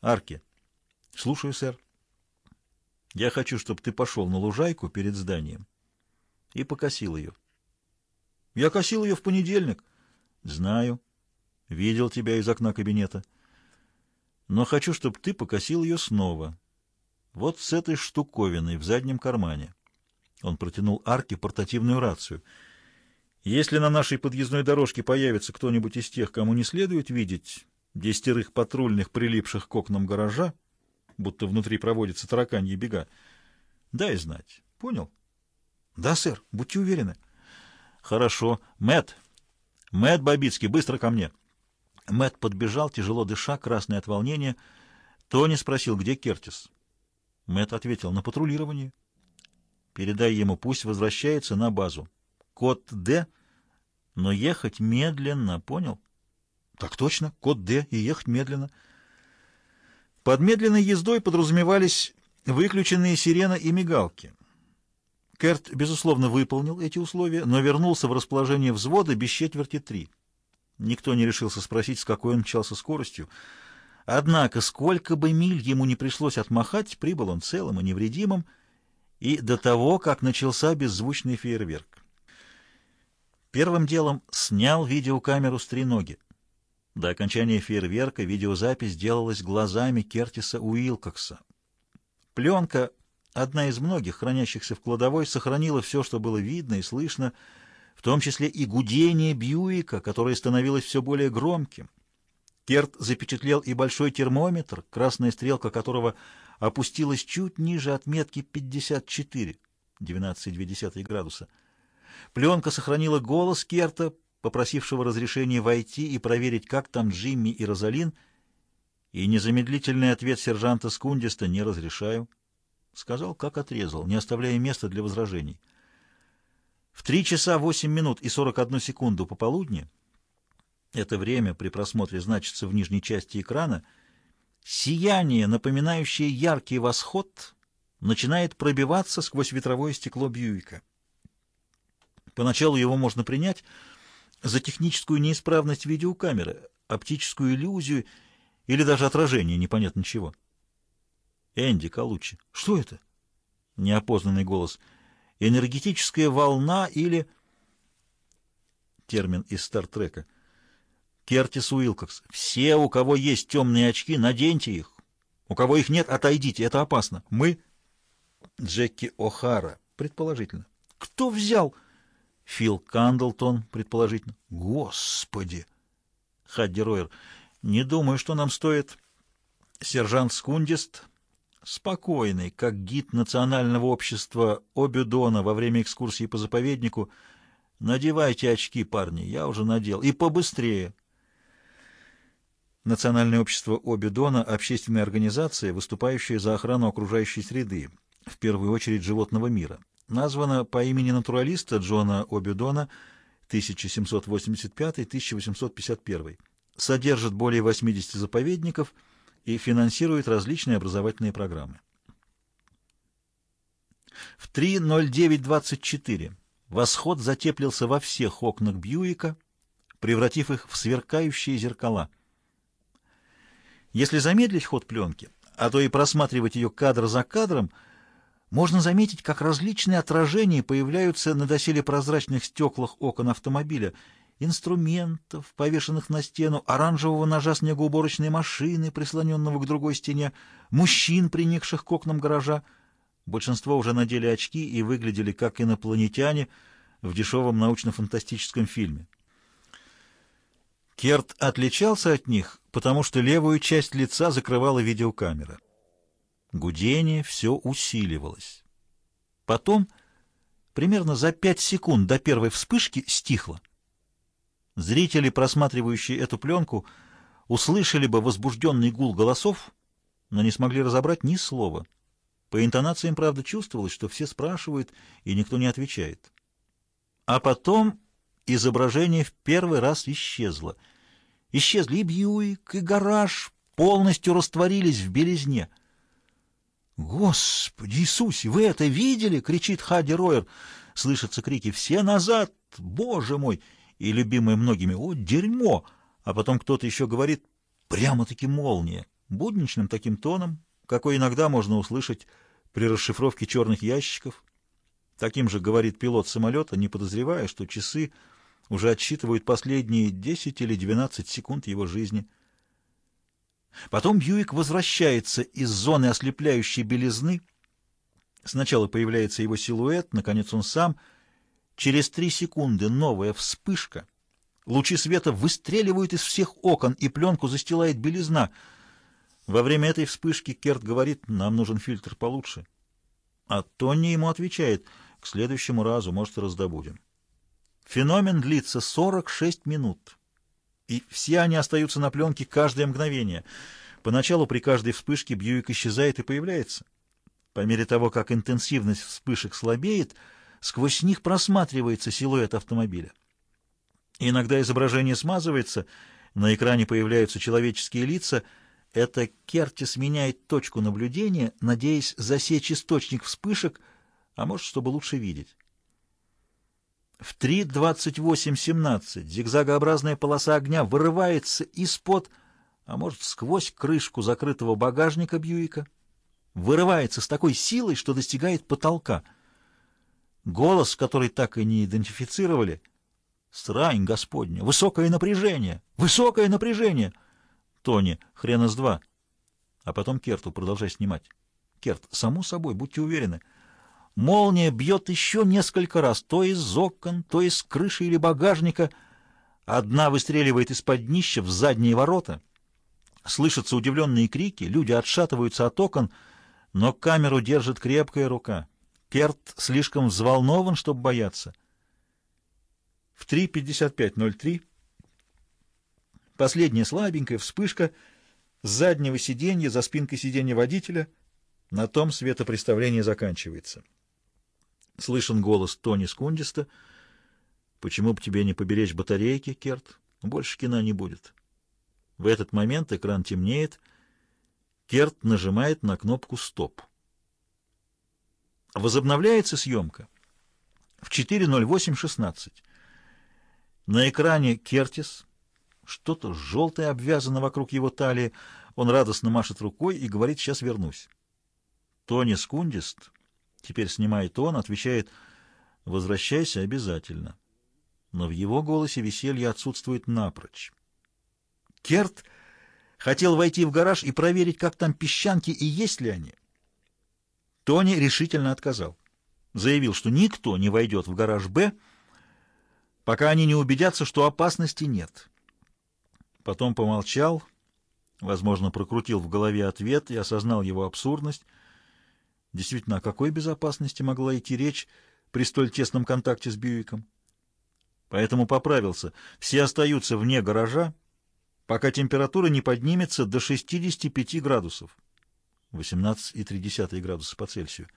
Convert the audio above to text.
Арки. Слушаю, сэр. Я хочу, чтобы ты пошел на лужайку перед зданием и покосил ее. Я косил ее в понедельник. Знаю. Видел тебя из окна кабинета. Но хочу, чтобы ты покосил ее снова. Вот с этой штуковиной в заднем кармане. Он протянул Арке портативную рацию. Если на нашей подъездной дорожке появится кто-нибудь из тех, кому не следует видеть десятерых патрульных, прилипших к окнам гаража, будто внутри проводятся тараканьи бега, дай знать. Понял? Да, сэр, будьте уверены. Хорошо. Мэт, Мэт Бабицкий, быстро ко мне. Мэт подбежал, тяжело дыша, красный от волнения. Тони спросил, где Кертис. Мэт ответил, на патрулировании. Передай ему, пусть возвращается на базу. Код Д, но ехать медленно, понял? Так точно, код Д и ехать медленно. Под медленной ездой подразумевались выключенные сирена и мигалки. Керт, безусловно, выполнил эти условия, но вернулся в расположение взвода без четверти три. Никто не решился спросить, с какой он мчался скоростью. Однако, сколько бы миль ему не пришлось отмахать, прибыл он целым и невредимым, и до того, как начался беззвучный фейерверк. Первым делом снял видеокамеру с треноги. До окончания фейерверка видеозапись делалась глазами Кертиса Уилкокса. Пленка, одна из многих, хранящихся в кладовой, сохранила все, что было видно и слышно, в том числе и гудение Бьюика, которое становилось все более громким. Керт запечатлел и большой термометр, красная стрелка которого опустилась чуть ниже отметки 54, 12,2 градуса. Пленка сохранила голос Керта, попросившего разрешения войти и проверить, как там Джимми и Розалин, и незамедлительный ответ сержанта Скундиста «не разрешаю». Сказал, как отрезал, не оставляя места для возражений. В 3 часа 8 минут и 41 секунду пополудни, это время при просмотре значится в нижней части экрана, сияние, напоминающее яркий восход, начинает пробиваться сквозь ветровое стекло Бьюика. Поначалу его можно принять за техническую неисправность видеокамеры, оптическую иллюзию или даже отражение непонятно чего. Энди Калучи. Что это? Неопознанный голос. Энергетическая волна или... Термин из Стартрека. Кертис Уилкокс. Все, у кого есть темные очки, наденьте их. У кого их нет, отойдите, это опасно. Мы... Джеки О'Хара, предположительно. Кто взял? Фил Кандлтон, предположительно. Господи! Хадди Ройер. Не думаю, что нам стоит... Сержант Скундист спокойный, как гид Национального общества Одюбона во время экскурсии по заповеднику. «Надевайте очки, парни, я уже надел. И побыстрее!» Национальное общество Обюдона — общественная организация, выступающая за охрану окружающей среды, в первую очередь животного мира. Названа по имени натуралиста Джона Обюдона 1785-1851. Содержит более 80 заповедников — и финансирует различные образовательные программы. В 3.09.24 восход затеплился во всех окнах Бьюика, превратив их в сверкающие зеркала. Если замедлить ход пленки, а то и просматривать ее кадр за кадром, можно заметить, как различные отражения появляются на доселе прозрачных стеклах окон автомобиля – инструментов, повешенных на стену, оранжевого ножа снегоуборочной машины, прислоненного к другой стене, мужчин, приникших к окнам гаража. Большинство уже надели очки и выглядели как инопланетяне в дешевом научно-фантастическом фильме. Керт отличался от них, потому что левую часть лица закрывала видеокамера. Гудение все усиливалось. Потом, примерно за пять секунд до первой вспышки, стихло. Зрители, просматривающие эту пленку, услышали бы возбужденный гул голосов, но не смогли разобрать ни слова. По интонациям, правда, чувствовалось, что все спрашивают, и никто не отвечает. А потом изображение в первый раз исчезло. Исчезли и Бьюик, и гараж, полностью растворились в белизне. «Господи Иисусе, вы это видели?» — кричит Хади Ройер. Слышатся крики «Все назад! Боже мой!» и любимое многими «О, дерьмо!» А потом кто-то еще говорит «Прямо-таки молния!» будничным таким тоном, какой иногда можно услышать при расшифровке черных ящиков. Таким же говорит пилот самолета, не подозревая, что часы уже отсчитывают последние 10 или 12 секунд его жизни. Потом Бьюик возвращается из зоны ослепляющей белизны. Сначала появляется его силуэт, наконец он сам. Через три секунды новая вспышка. Лучи света выстреливают из всех окон, и пленку застилает белизна. Во время этой вспышки Керт говорит, нам нужен фильтр получше. А Тони ему отвечает, к следующему разу, может, раздобудем. Феномен длится 46 минут, и все они остаются на пленке каждое мгновение. Поначалу при каждой вспышке Бьюик исчезает и появляется. По мере того, как интенсивность вспышек слабеет, сквозь них просматривается силуэт автомобиля. Иногда изображение смазывается, на экране появляются человеческие лица. Это Кертис меняет точку наблюдения, надеясь засечь источник вспышек, а может, чтобы лучше видеть. В 3.28.17 зигзагообразная полоса огня вырывается из-под, а может, сквозь крышку закрытого багажника Бьюика, вырывается с такой силой, что достигает потолка. Голос, который так и не идентифицировали, «Срань, Господня! Высокое напряжение! Высокое напряжение!» Тони, хрена с два. А потом Керту, продолжай снимать. Керт, само собой, будьте уверены — Молния бьет еще несколько раз, то из окон, то из крыши или багажника. Одна выстреливает из-под днища в задние ворота. Слышатся удивленные крики, люди отшатываются от окон, но камеру держит крепкая рука. Керт слишком взволнован, чтобы бояться. В 3.55.03 последняя слабенькая вспышка с заднего сиденья за спинкой сиденья водителя. На том светопреставление заканчивается. Слышен голос Тони Скундиста. «Почему бы тебе не поберечь батарейки, Керт? Больше кино не будет». В этот момент экран темнеет. Керт нажимает на кнопку «Стоп». Возобновляется съемка в 4.08.16. На экране Кертис, что-то желтое обвязано вокруг его талии, он радостно машет рукой и говорит «сейчас вернусь». Тони Скундист Теперь снимает он, отвечает «Возвращайся обязательно». Но в его голосе веселье отсутствует напрочь. Керт хотел войти в гараж и проверить, как там песчанки и есть ли они. Тони решительно отказал. Заявил, что никто не войдет в гараж «Б», пока они не убедятся, что опасности нет. Потом помолчал, возможно, прокрутил в голове ответ и осознал его абсурдность, Действительно, о какой безопасности могла идти речь при столь тесном контакте с Бьюиком? Поэтому поправился. Все остаются вне гаража, пока температура не поднимется до 65 градусов. 18,3 градуса по Цельсию.